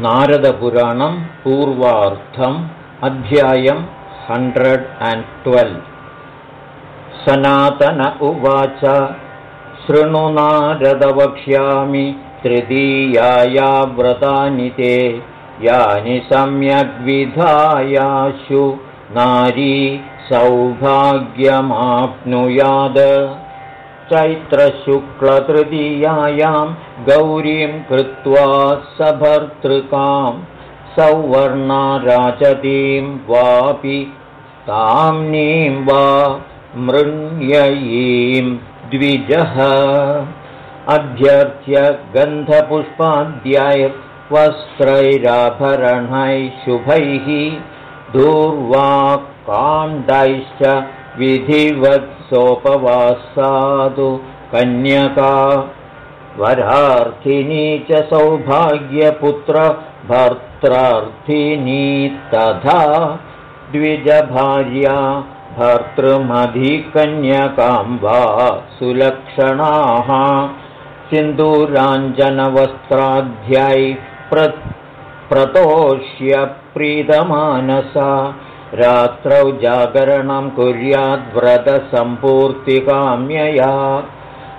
नारदपुराणं पूर्वार्थम् अध्यायम् hundred and twelve सनातन उवाच शृणु नारदवक्ष्यामि तृतीयाया व्रतानि ते यानि सम्यग्विधायाशु नारी सौभाग्यमाप्नुयाद चैत्रशुक्लतृतीयायां गौरीं कृत्वा सभर्तृकां सौवर्णा राजतीं वापि ताम्नीं वा मृण्ययीं द्विजः। अभ्यर्थ्य गन्धपुष्पाद्यैर्वस्त्रैराभरणैः शुभैः दूर्वाकाण्डैश्च विधिवत्सोपवासादु कन्यका। वरार्थिनी च सौभाग्यपुत्र भर्त्रार्थिनी तथा द्विजभार्या भर्तृमधिकन्यकां वा सुलक्षणाः। सिन्दूराञ्जनवस्त्राध्यै प्रतोष्य प्रीतमानसा रात्रौ जागरणं कुर्याद्व्रतसम्पूर्तिकाम्यया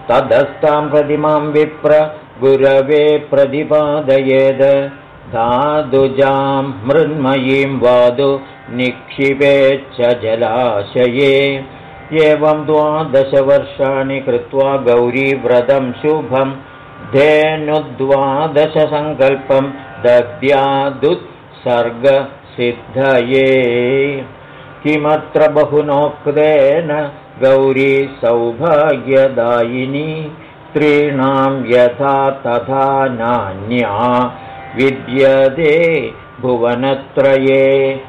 तदस्तां प्रतिमां विप्र गुरवे प्रतिपादयेद्। धादुजां मृन्मयीं वादु निक्षिपेच्च जलाशये। एवं द्वादशवर्षाणि कृत्वा गौरीव्रतं शुभं। धेनुद्वादशसङ्कल्पं दद्यादुत्सर्गसिद्धये किमत्र बहुनोक्तेन गौरी सौभाग्यदायिनी स्त्रीणां यथा तथा नान्या विद्यते भुवनत्रये।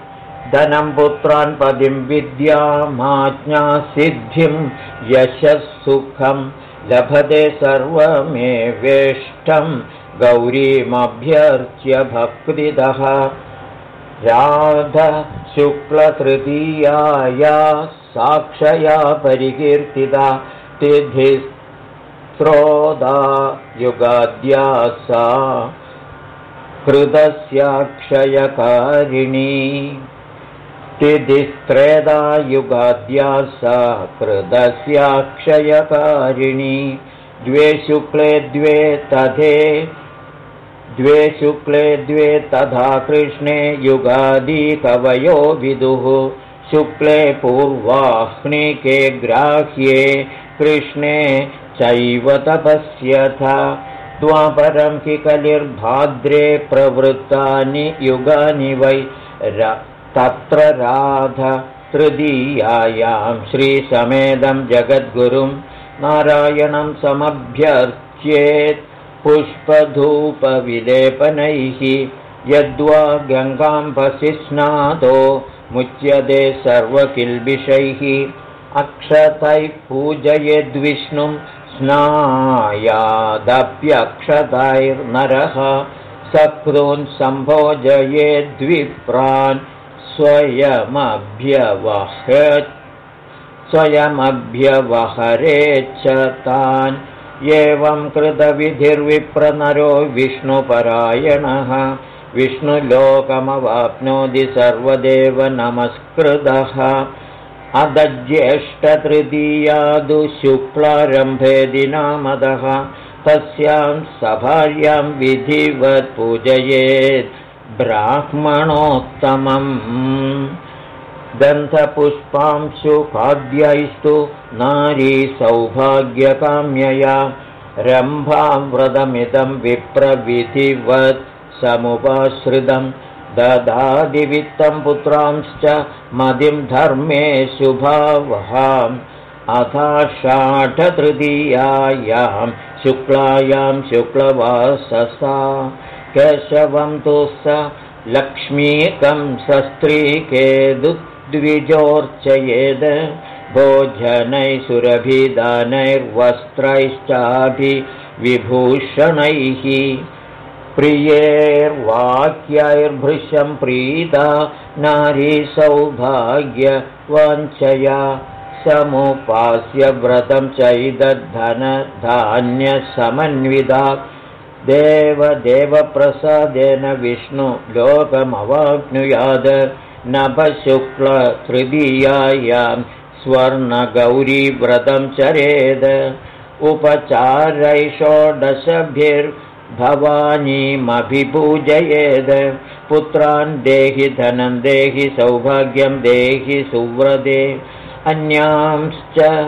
धनं पुत्रान् पदिं विद्यामाज्ञासिद्धिं यशः लभते सर्वमेवेष्टं। गौरीमभ्यर्च्य भक्तिदः राधशुक्लतृतीयाया साक्षया परिकीर्तिता तिथिस्रोदा युगाद्या सा कृतस्याक्षयकारिणी तिथिस्त्रेदा युगाद्या सा कृतस्याक्षयकारिणी द्वे शुक्ले द्वे तथे द्वे शुक्ले द्वे तथा कृष्णे युगादिकवयो विदुः। शुक्ले पूर्वाह्निके ग्राह्ये कृष्णे चैव तपस्यथा। द्वापरं हि कलिर्भाद्रे प्रवृत्तानि युगानि वै तत्र राध तृतीयायां श्रीसमेदं जगद्गुरुं नारायणं समभ्यर्च्येत् पुष्पधूपविलेपनैः यद्वा गङ्गाम्बसि स्नातो मुच्यते सर्वकिल्बिषैः। अक्षतैः पूजयेद्विष्णुं स्नायादप्यक्षतैर्नरः। सकृन् सम्भोजयेद्विप्रान् स्वयमभ्यवह स्वयमभ्यवहरेच्छ तान् एवं कृतविधिर्विप्रनरो विष्णुपरायणः। विष्णुलोकमवाप्नोति सर्वदेव नमस्कृतः। अदज्येष्ठतृतीयादु शुक्लारम्भे दिनामदः। तस्यां सभार्यां विधिवत् पूजयेत् ब्राह्मणोत्तमम् गन्धपुष्पांशुखाद्यैस्तु नारी सौभाग्यकाम्यया रम्भां व्रतमिदं विप्रविधिवत् समुपाश्रितं ददादिवित्तं पुत्रांश्च मदिं धर्मे शुभावहाम् अथाषाढतृतीयायां शुक्लायां शुक्लवाससा केशवं तु स लक्ष्मीकं सस्त्रीकेदुद्विजोर्चयेद् भोजनैः सुरभिदानैर्वस्त्रैश्चाभिविभूषणैः प्रियैर्वाक्यैर्भृशं प्रीता नारी सौभाग्यवाञ्छया समुपास्य व्रतं चैदद्धनधान्यसमन्विता देवदेवप्रसादेन विष्णु लोकमवाप्नुयाद नभशुक्लतृतीयायां स्वर्णगौरीव्रतं चरेद उपचारैषोडशभिर्भवानीमभिपूजयेद। पुत्रान् देहि धनं देहि सौभाग्यं देहि सुव्रते। अन्यांश्च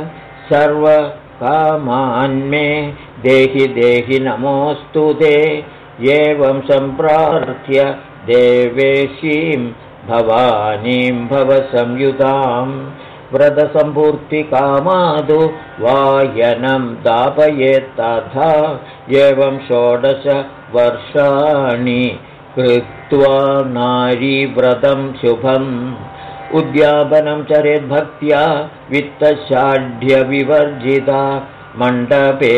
सर्वकामान्मे देहि देहि नमोऽस्तु ते। एवं सम्प्रार्थ्य देवेशीं भवानीं भवसंयुताम् व्रतसम्पूर्तिकामादु वायनं दापयेत्तथा। एवं षोडशवर्षाणि कृत्वा नारीव्रतं शुभम्। उद्यापनं चरेद्भक्त्या वित्तषाढ्यविवर्जिता मण्डपे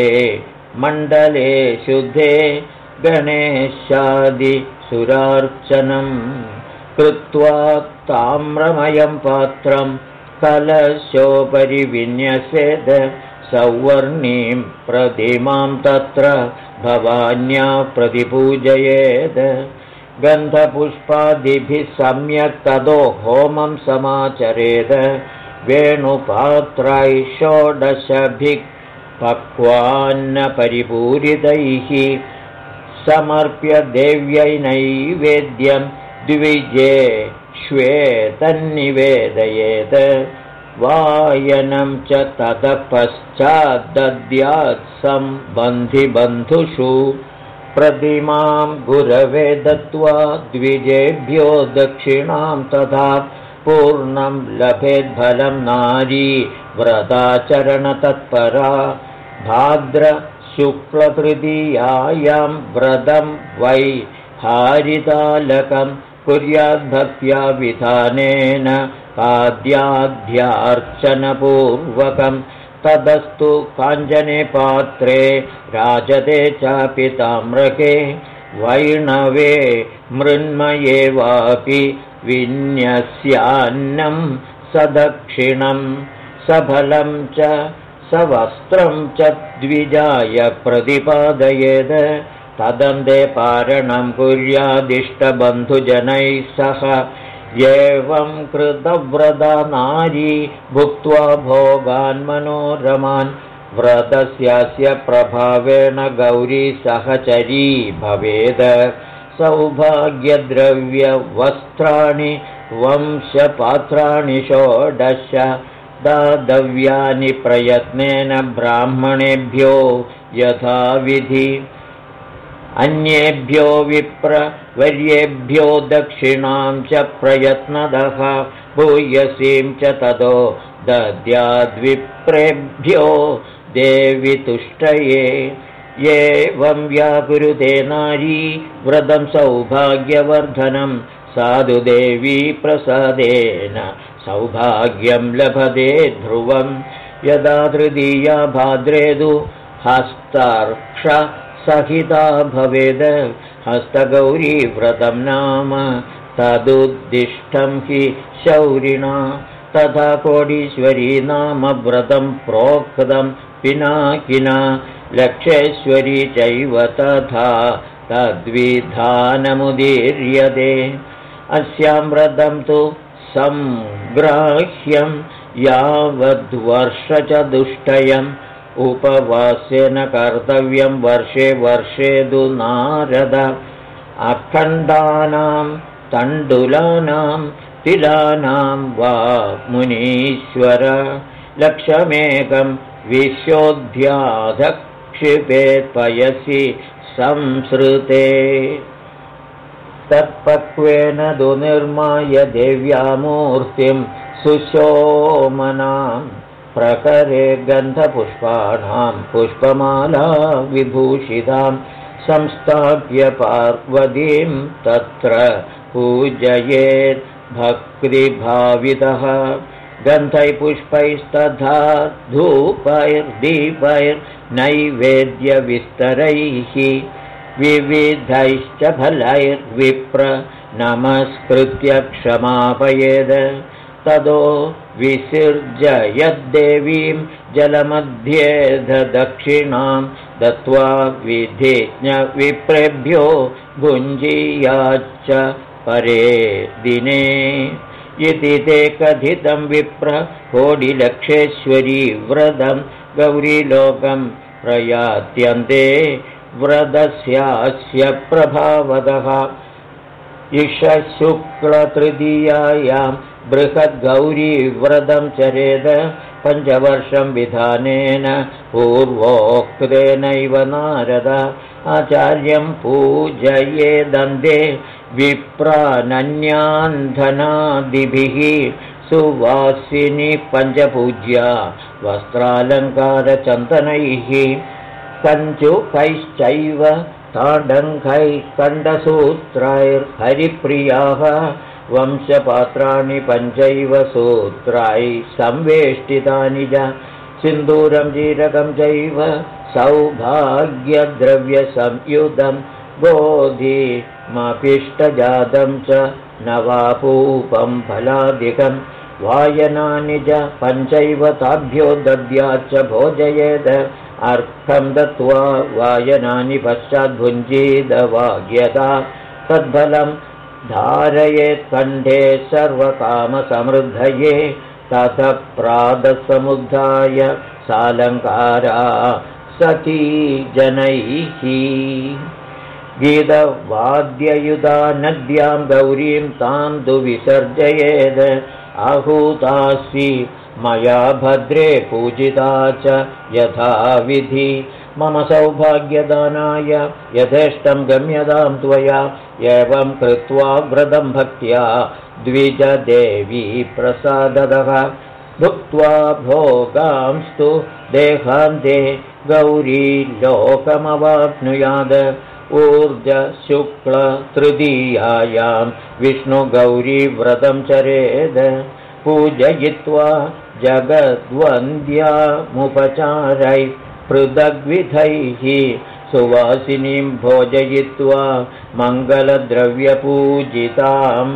मण्डले शुद्धे गणेशादिसुरार्चनम् कृत्वा ताम्रमयं पात्रं कलशोपरि विन्यसेद सौवर्णीं प्रतिमां तत्र भवान्या प्रतिपूजयेद्। गन्धपुष्पादिभिः सम्यक् तदो होमं समाचरेद। वेणुपात्रै षोडशभिः पक्वान्नपरिपूरितैः समर्प्य देव्यै नैवेद्यं द्विजे श्वेतन्निवेदयेत् वायनं च ततः पश्चाद्दद्यात् सम्बन्धिबन्धुषु प्रतिमां गुरवे दत्त्वा द्विजेभ्यो दक्षिणां तथा पूर्णं लभेद्फलं नारी व्रताचरणतत्परा भाद्रशुक्लतृतीयायां व्रतं वै हारितालकं कुर्याद्भक्त्या विधानेन पाद्याध्यार्चनपूर्वकम् तदस्तु काञ्चने पात्रे राजते चापि ताम्रके वैणवे मृन्मये वापि विन्यस्यान्नं सदक्षिणं सफलं च सवस्त्रं च द्विजाय प्रतिपादयेद तदन्ते पारणं कुर्यादिष्टबन्धुजनैः सह एवं कृतव्रता नारी भुक्त्वा भोगान्मनोरमान् व्रतस्यास्य प्रभावेण गौरी सहचरी भवेद। सौभाग्यद्रव्यवस्त्राणि वंशपात्राणि षोडश दातव्यानि प्रयत्नेन ब्राह्मणेभ्यो यथाविधि अन्येभ्यो विप्रवर्येभ्यो दक्षिणां च प्रयत्नदः भूयसीं च ततो दद्याद्विप्रेभ्यो देवि तुष्टये। एवं व्याकुरुते नारी व्रतं सौभाग्यवर्धनं साधु देवी प्रसादेन सौभाग्यं लभते ध्रुवं। यदा तृतीया भाद्रेदु हस्तार्क्ष सहिता भवेद हस्तगौरीव्रतं नाम तदुद्दिष्टं हि शौरिणा तथा कोडीश्वरी नाम व्रतं प्रोक्तं पिनाकिना लक्षेश्वरी चैव तथा तद्विधानमुदीर्यते। अस्यां व्रतं तु सङ्ग्राह्यं यावद्वर्षचतुष्टयम् उपवास्येन कर्तव्यं वर्षे वर्षे तु नारद। अखण्डानां तण्डुलानां तिलानां वा मुनीश्वर। लक्षमेकं विश्वोऽध्याधक्षिपेत्पयसि संसृते। तत्पक्वेन दुर्निर्माय देव्यामूर्तिं सुशोमनाम् प्रकरे गन्धपुष्पाणां पुष्पमाला विभूषितां संस्थाप्य पार्वतीं तत्र पूजयेत् भक्तिभावितः। गन्धैपुष्पैस्तथा धूपैर्दीपैर्नैवेद्यविस्तरैः विविधैश्च फलैर्विप्र नमस्कृत्य क्षमापयेद ततो विसृजयद्देवीं जलमध्ये दक्षिणां दत्त्वा विधिज्ञविप्रेभ्यो भुञ्जीयाच्च परे दिने। इति ते कथितं विप्र कोडिलक्षेश्वरी व्रतं गौरीलोकं प्रयात्यन्ते व्रतस्यास्य प्रभावदः। इषशुक्लतृतीयायां बृहद्गौरीव्रतं चरेद पञ्चवर्षं विधानेन पूर्वोक्तेनैव नारद। आचार्यं पूजये दन्ते विप्रानन्यान्धनादिभिः। सुवासिनि पञ्चपूज्या वस्त्रालङ्कारचन्दनैः। कञ्चुकैश्चैव ताडङ्कैः कण्डसूत्रैर्हरिप्रियाः वंशपात्राणि पञ्चैव सूत्राय संवेष्टितानि च सिन्दूरं जीरकं चैव सौभाग्यद्रव्यसंयुतं बोधिमपिष्टजातं च नवापूपं फलादिकं वायनानि च पञ्चैव ताभ्यो दद्याच्च भोजयेद अर्थं दत्त्वा वायनानि पश्चाद्भुञ्जीदवाग्यता तद्फलं धारयेत्कण्ठे सर्वकामसमृद्धये तथ प्रातसमुद्धाय सालङ्कारा सती जनैः। गीतवाद्ययुधा नद्यां गौरीं तां तु विसर्जयेद् आहूतासि मया भद्रे पूजिता च यथाविधि मम सौभाग्यदानाय यथेष्टं गम्यतां त्वया एवं कृत्वा व्रतं भक्त्या द्विजदेवी प्रसादतः। भुक्त्वा भोगांस्तु देहान्ते गौरी लोकमवाप्नुयाद। ऊर्जशुक्लतृतीयायां विष्णुगौरीव्रतं चरेद। पूजयित्वा जगद्वन्द्यामुपचारै पृथग्विधैः सुवासिनीं भोजयित्वा मङ्गलद्रव्यपूजितां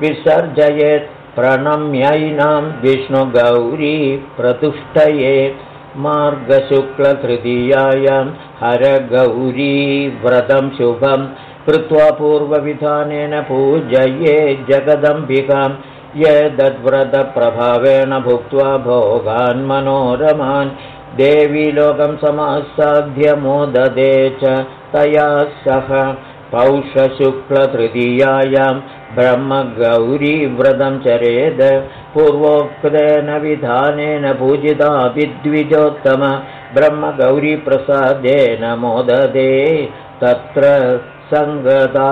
विसर्जयेत् प्रणम्यैनां विष्णुगौरी प्रतुष्टये मार्गशुक्लतृतीयायां हरगौरीव्रतं शुभं कृत्वा पूर्वविधानेन पूजये जगदम्बिकां। यदद्व्रतप्रभावेण भुक्त्वा भोगान् मनोरमान् देवी लोकं समासाध्य मोददे च तया सह पौषशुक्लतृतीयायां ब्रह्मगौरीव्रतं चरेद पूर्वोक्तेन विधानेन पूजिता विद्विजोत्तम ब्रह्मगौरीप्रसादेन मोददे तत्र सङ्गता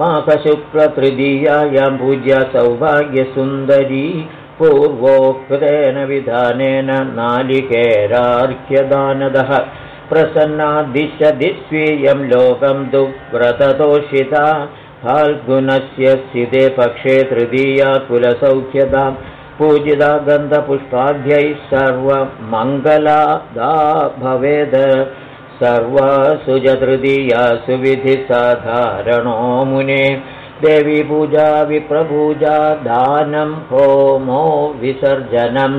माकशुक्लतृतीयायां पूज्या सौभाग्यसुन्दरी पूर्वोक्तेन विधानेन नालिकेरार्घ्यदानदः प्रसन्नादिशदि स्वीयं लोकं दुव्रततोषिता फाल्गुनस्य स्थिते पक्षे तृतीया कुलसौख्यता पूजिता गन्धपुष्पाद्यैः सर्वमङ्गलादा भवेद। सर्वासु च विधिसाधारणो मुने देवी पूजा विप्रपूजा दानं होमो विसर्जनम्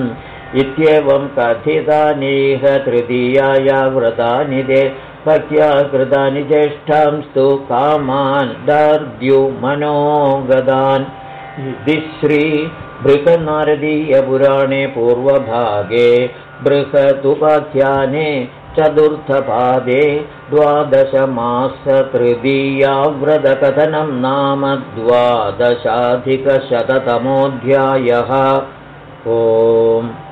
इत्येवं कथितानीह तृतीयाया व्रतानि ते भक्त्या कृतानि ज्येष्ठांस्तु कामान् दर्द्युमनोगदान्। श्रीबृहन्नारदीयपुराणे पूर्वभागे बृहदुपाख्याने चतुर्थपादे द्वादशमासतृतीयाव्रतकथनं नाम द्वादशाधिकशततमोऽध्यायः। ओम्